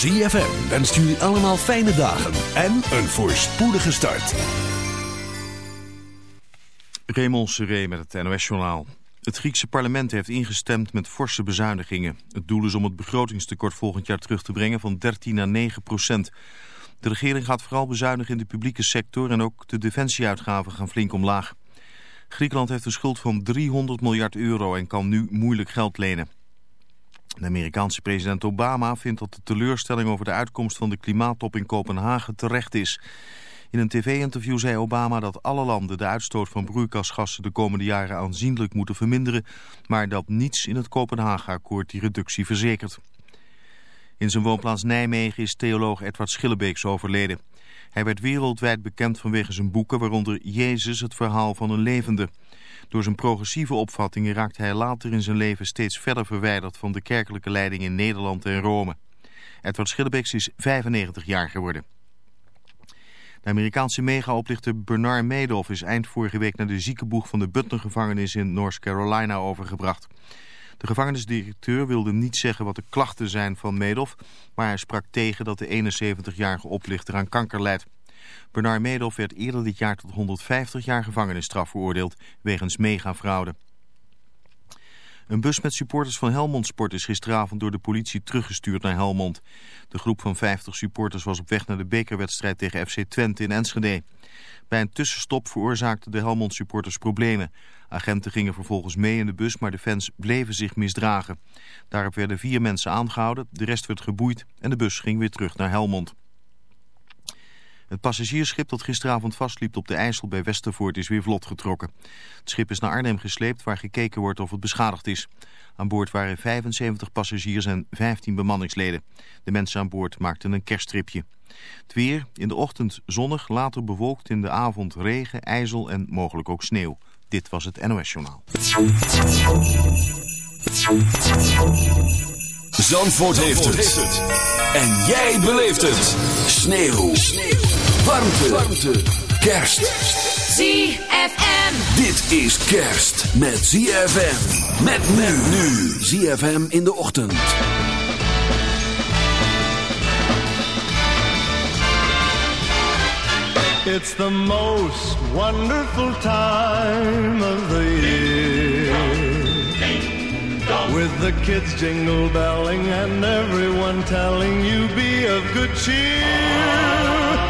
ZFM wenst jullie allemaal fijne dagen en een voorspoedige start. Raymond Seré met het NOS-journaal. Het Griekse parlement heeft ingestemd met forse bezuinigingen. Het doel is om het begrotingstekort volgend jaar terug te brengen van 13 naar 9 procent. De regering gaat vooral bezuinigen in de publieke sector en ook de defensieuitgaven gaan flink omlaag. Griekenland heeft een schuld van 300 miljard euro en kan nu moeilijk geld lenen. De Amerikaanse president Obama vindt dat de teleurstelling over de uitkomst van de klimaattop in Kopenhagen terecht is. In een tv-interview zei Obama dat alle landen de uitstoot van broeikasgassen de komende jaren aanzienlijk moeten verminderen, maar dat niets in het Kopenhagen-akkoord die reductie verzekert. In zijn woonplaats Nijmegen is theoloog Edward Schillebeeks overleden. Hij werd wereldwijd bekend vanwege zijn boeken, waaronder Jezus, het verhaal van een levende. Door zijn progressieve opvattingen raakte hij later in zijn leven steeds verder verwijderd van de kerkelijke leiding in Nederland en Rome. Edward Schillebeeks is 95 jaar geworden. De Amerikaanse mega-oplichter Bernard Madoff is eind vorige week naar de ziekenboeg van de Butler-gevangenis in North Carolina overgebracht. De gevangenisdirecteur wilde niet zeggen wat de klachten zijn van Madoff, maar hij sprak tegen dat de 71-jarige oplichter aan kanker leidt. Bernard Madoff werd eerder dit jaar tot 150 jaar gevangenisstraf veroordeeld wegens megafraude. Een bus met supporters van Helmond Sport is gisteravond door de politie teruggestuurd naar Helmond. De groep van 50 supporters was op weg naar de bekerwedstrijd tegen FC Twente in Enschede. Bij een tussenstop veroorzaakten de Helmond supporters problemen. Agenten gingen vervolgens mee in de bus, maar de fans bleven zich misdragen. Daarop werden vier mensen aangehouden, de rest werd geboeid en de bus ging weer terug naar Helmond. Het passagiersschip dat gisteravond vastliep op de IJssel bij Westervoort is weer vlot getrokken. Het schip is naar Arnhem gesleept waar gekeken wordt of het beschadigd is. Aan boord waren 75 passagiers en 15 bemanningsleden. De mensen aan boord maakten een kersttripje. Het weer, in de ochtend zonnig, later bewolkt, in de avond regen, ijzel en mogelijk ook sneeuw. Dit was het NOS Journaal. Zandvoort, heeft, het. En jij beleeft het. Sneeuw. Warmte. Warmte. Kerst. ZFM. Dit is kerst met ZFM. Met men nu. ZFM in de ochtend. It's the most wonderful time of the year. With the kids jingle belling and everyone telling you be of good cheer.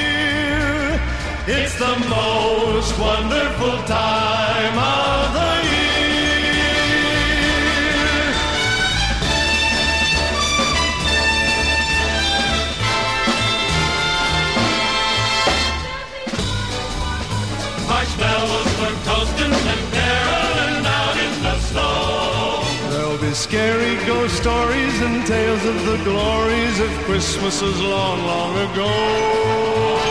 It's the most wonderful time of the year. Marshmallows for toasting and caroling out in the snow. There'll be scary ghost stories and tales of the glories of Christmases long, long ago.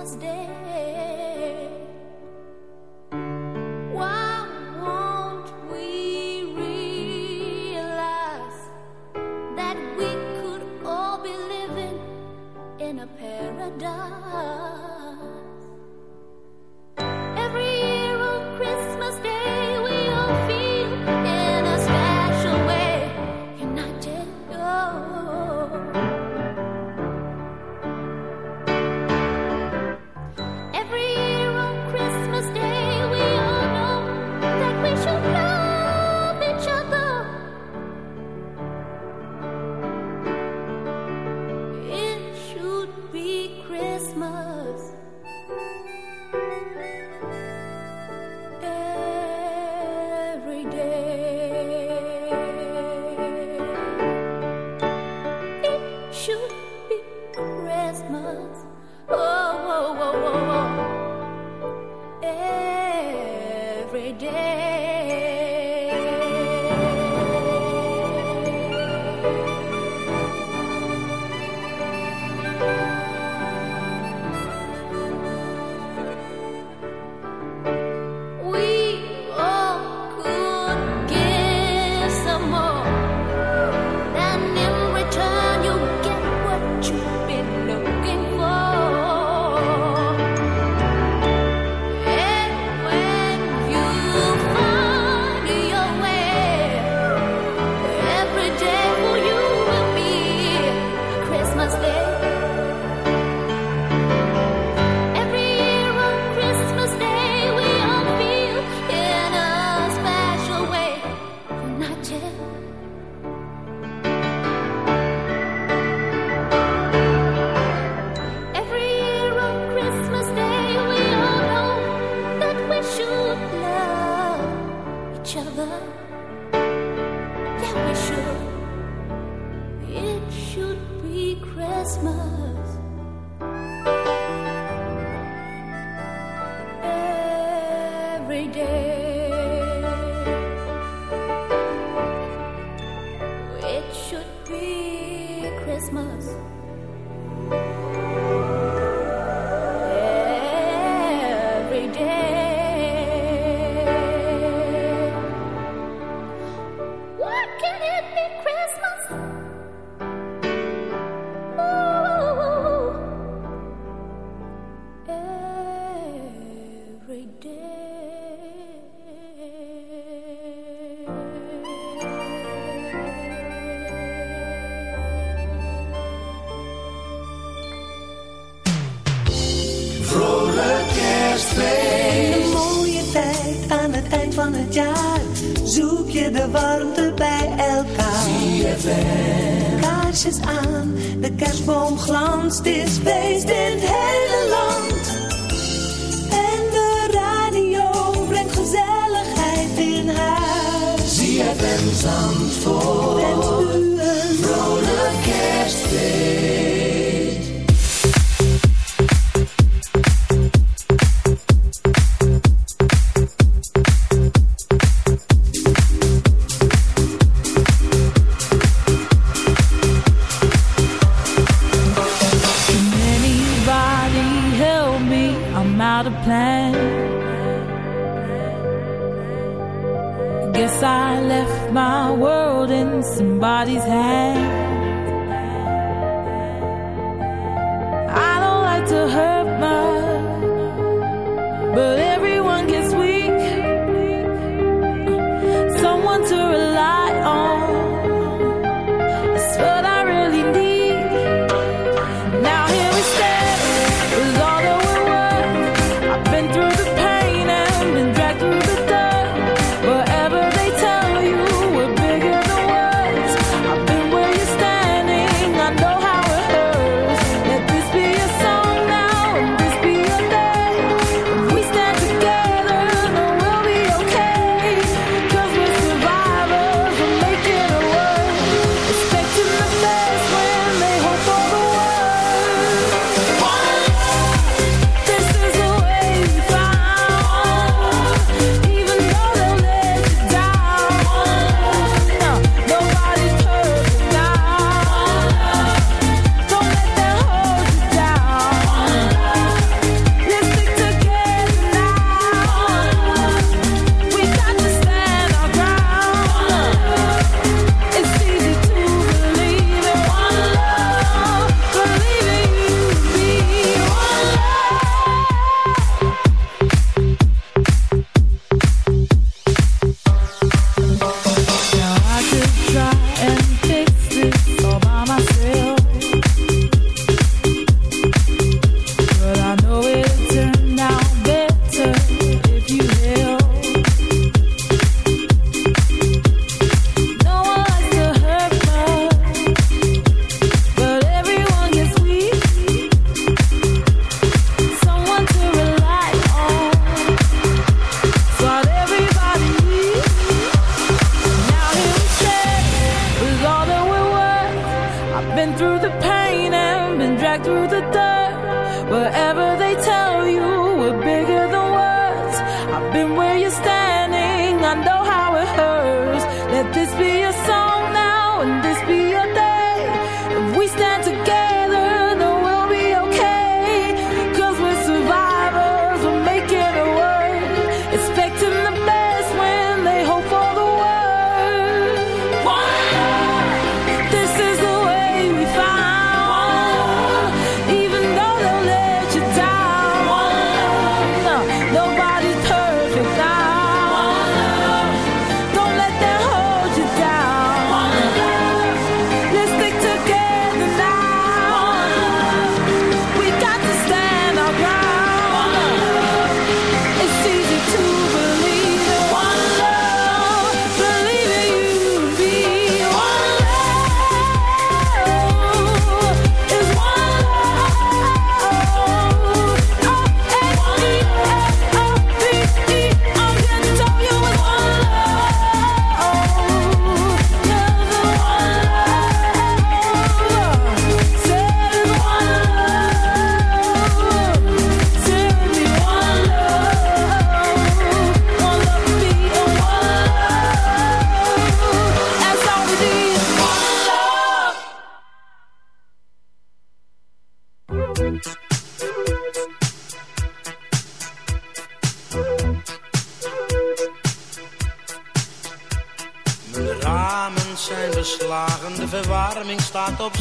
almost dead.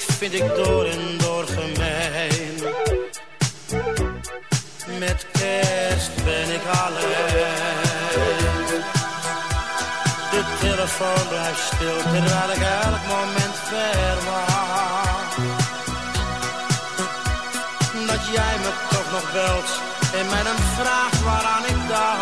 vind ik door en door gemeen. Met kerst ben ik alleen. De telefoon blijft stil, terwijl ik elk moment verwacht. Dat jij me toch nog belt en mij dan vraagt waaraan ik dacht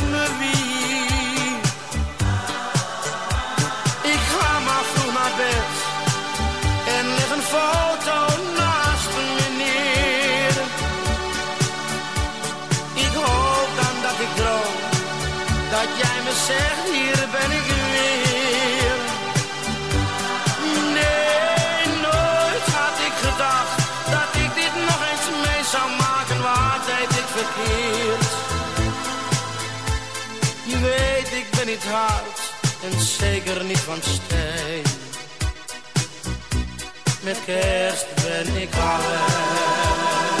ben niet hard en zeker niet van steen. Met kerst ben ik alleen.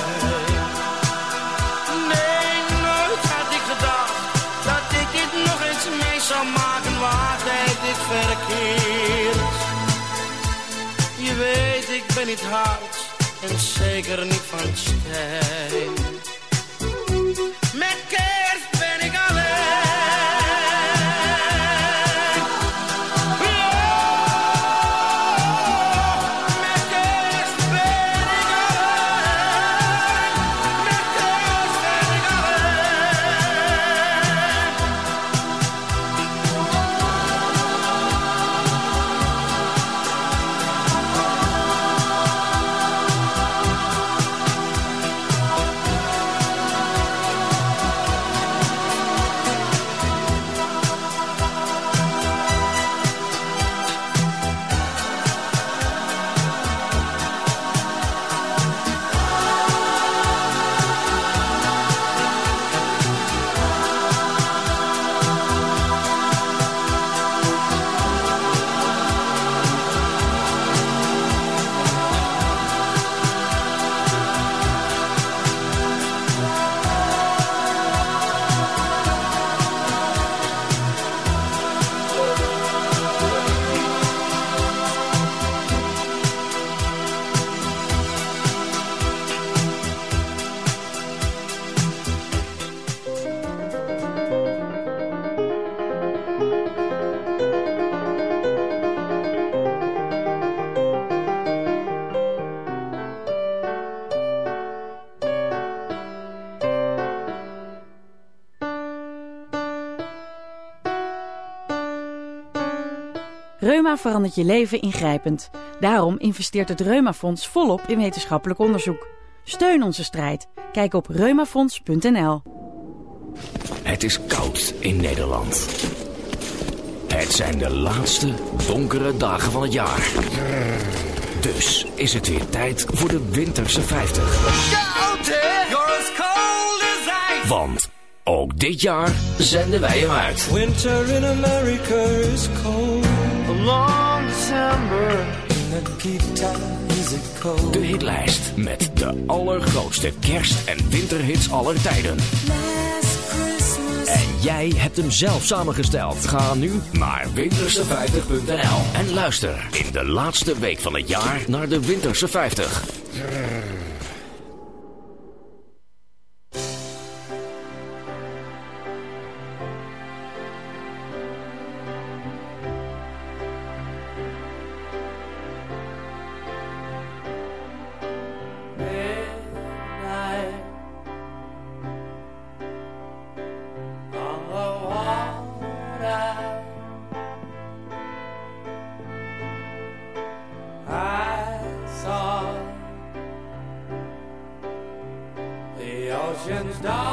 Zou maken. Wat deed ik verkeerd? Je weet, ik ben niet hard en zeker niet van steen. Reuma verandert je leven ingrijpend. Daarom investeert het Reumafonds volop in wetenschappelijk onderzoek. Steun onze strijd. Kijk op reumafonds.nl. Het is koud in Nederland. Het zijn de laatste donkere dagen van het jaar. Dus is het weer tijd voor de Winterse 50. You're as cold as ice. Want ook dit jaar zenden wij hem uit. Winter in America is cold. Long December. In it cold. De hitlijst met de allergrootste kerst- en winterhits aller tijden. En jij hebt hem zelf samengesteld. Ga nu naar winterse50.nl en luister in de laatste week van het jaar naar de Winterse 50. ocean's stop.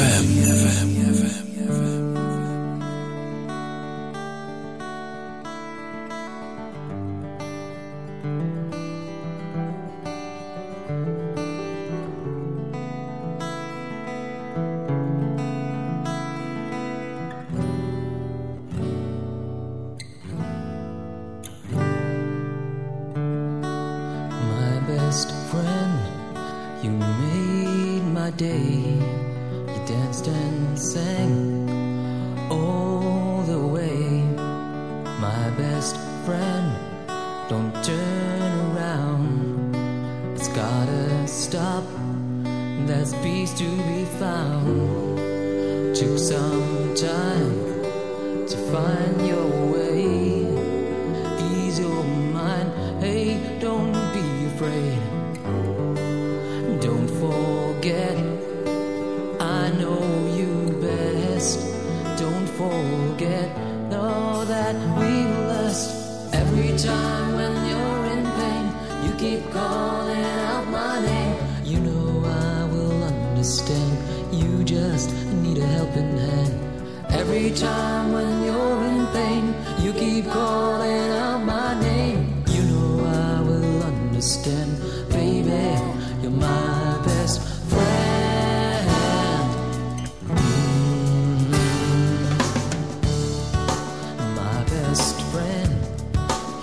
ZFM.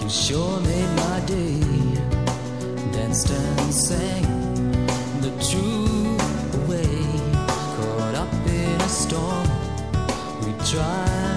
You sure made my day. Danced and sang the truth away. Caught up in a storm. We tried.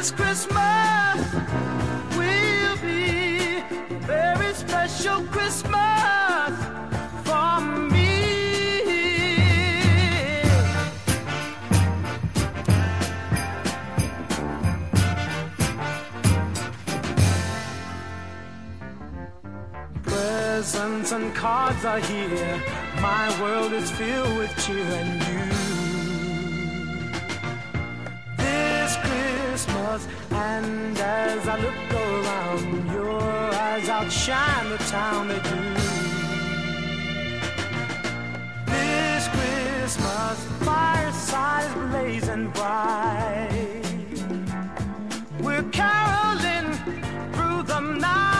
this Christmas will be a very special Christmas for me. Presents and cards are here. My world is filled with cheer and And as I look around, your eyes outshine the town they do. This Christmas, fireside is blazing bright. We're caroling through the night,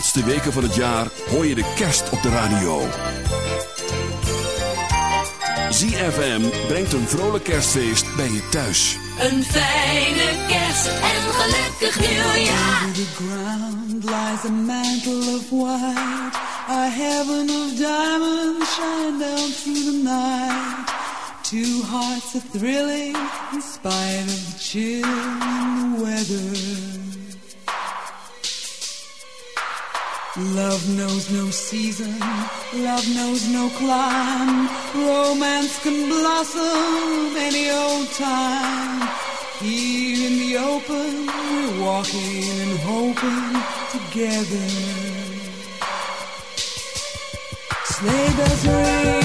Laatste weken van het jaar hoor je de kerst op de radio. ZFM brengt een vrolijk kerstfeest bij je thuis. Een fijne kerst en een gelukkig nieuwjaar. Under the ground lies a mantle of white, a heaven of diamonds shine down through the night. Two hearts are thrilling in spite of the chill in the weather. Love knows no season, love knows no clime. Romance can blossom any old time. Here in the open, we're walking and hoping together. Sleigh bells ring,